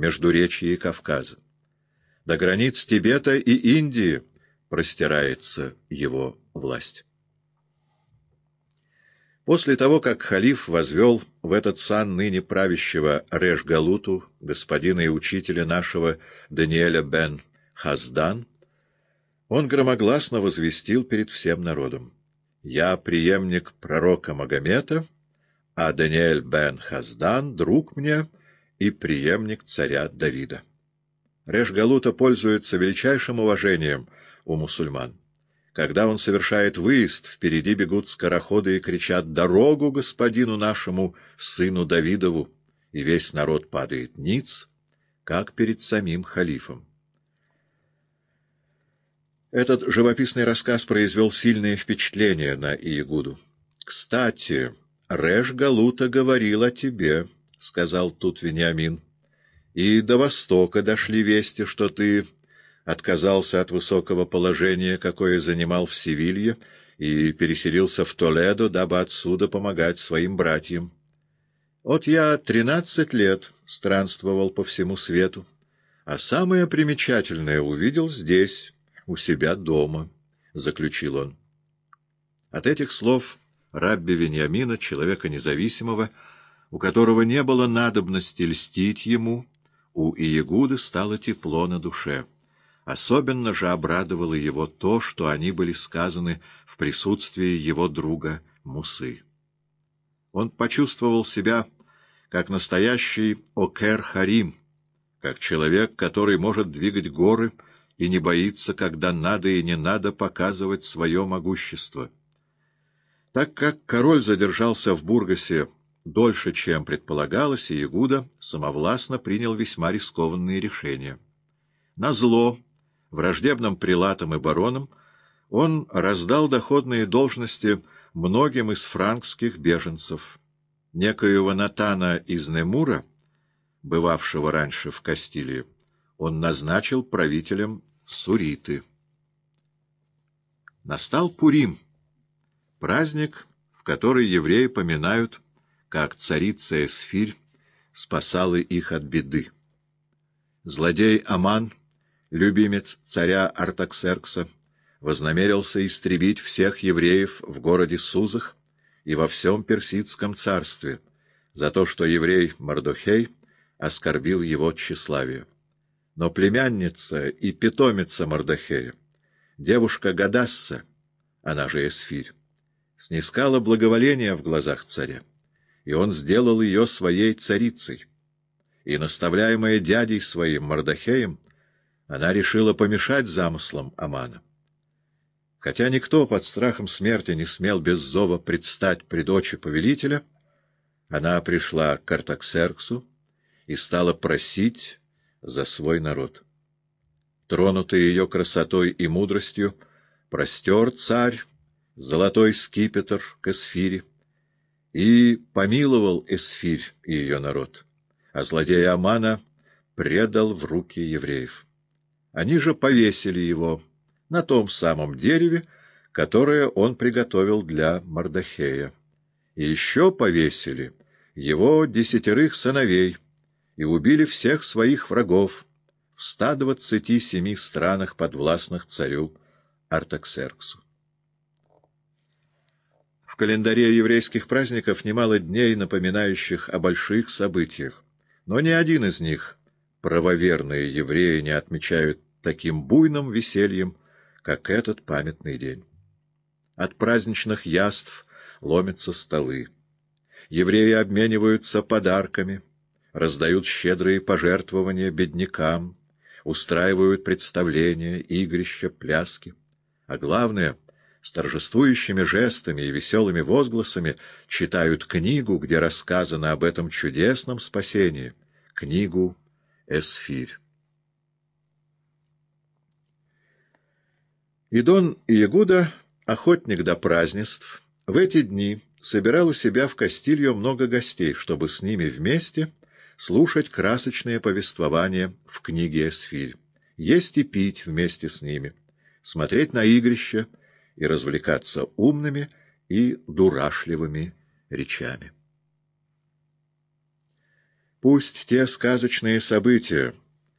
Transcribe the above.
Междуречья и Кавказа. До границ Тибета и Индии простирается его власть. После того, как халиф возвел в этот сан ныне правящего Реш-Галуту, господина и учителя нашего Даниэля бен Хаздан, он громогласно возвестил перед всем народом. «Я преемник пророка Магомета, а Даниэль бен Хаздан — друг мне и преемник царя Давида». Реш-Галута пользуется величайшим уважением у мусульман. Когда он совершает выезд, впереди бегут скороходы и кричат «Дорогу господину нашему, сыну Давидову!» И весь народ падает ниц, как перед самим халифом. Этот живописный рассказ произвел сильное впечатление на Иегуду. «Кстати, Реш Галута говорил о тебе», — сказал тут Вениамин. «И до Востока дошли вести, что ты отказался от высокого положения, какое занимал в Севилье, и переселился в Толедо, дабы отсюда помогать своим братьям. Вот я тринадцать лет странствовал по всему свету, а самое примечательное увидел здесь, у себя дома, — заключил он. От этих слов Рабби Вениамина, человека независимого, у которого не было надобности льстить ему, у Иегуды стало тепло на душе. Особенно же обрадовало его то, что они были сказаны в присутствии его друга Мусы. Он почувствовал себя как настоящий Окер-Харим, как человек, который может двигать горы и не боится, когда надо и не надо показывать свое могущество. Так как король задержался в Бургасе дольше, чем предполагалось, и Игуда самовластно принял весьма рискованные решения. Назло враждебным прилатам и баронам, он раздал доходные должности многим из франкских беженцев. Некоего Натана из Немура, бывавшего раньше в Кастилии, он назначил правителем Суриты. Настал Пурим, праздник, в который евреи поминают, как царица Эсфирь спасала их от беды. Злодей Аман — любимец царя Артаксеркса, вознамерился истребить всех евреев в городе Сузах и во всем Персидском царстве за то, что еврей Мардохей оскорбил его тщеславие. Но племянница и питомица Мардохея, девушка Гадасса, она же Эсфирь, снискала благоволение в глазах царя, и он сделал ее своей царицей. И, наставляемая дядей своим Мардохеем, она решила помешать замыслам Амана. Хотя никто под страхом смерти не смел без зова предстать при дочи повелителя, она пришла к Артаксерксу и стала просить за свой народ. Тронутый ее красотой и мудростью, простер царь золотой скипетр к Эсфире и помиловал Эсфирь и ее народ, а злодея Амана предал в руки евреев. Они же повесили его на том самом дереве, которое он приготовил для Мардахея. И еще повесили его десятерых сыновей и убили всех своих врагов в 127 странах, подвластных царю Артаксерксу. В календаре еврейских праздников немало дней, напоминающих о больших событиях, но ни один из них — правоверные евреи не отмечают таким буйным весельем, как этот памятный день. От праздничных яств ломятся столы. Евреи обмениваются подарками, раздают щедрые пожертвования беднякам, устраивают представления, игрища, пляски. А главное, с торжествующими жестами и веселыми возгласами читают книгу, где рассказано об этом чудесном спасении, книгу Эсфирь. Идон Иегуда, охотник до празднеств, в эти дни собирал у себя в Кастилью много гостей, чтобы с ними вместе слушать красочные повествования в книге Эсфирь, есть и пить вместе с ними, смотреть на игрища и развлекаться умными и дурашливыми речами. Пусть те сказочные события,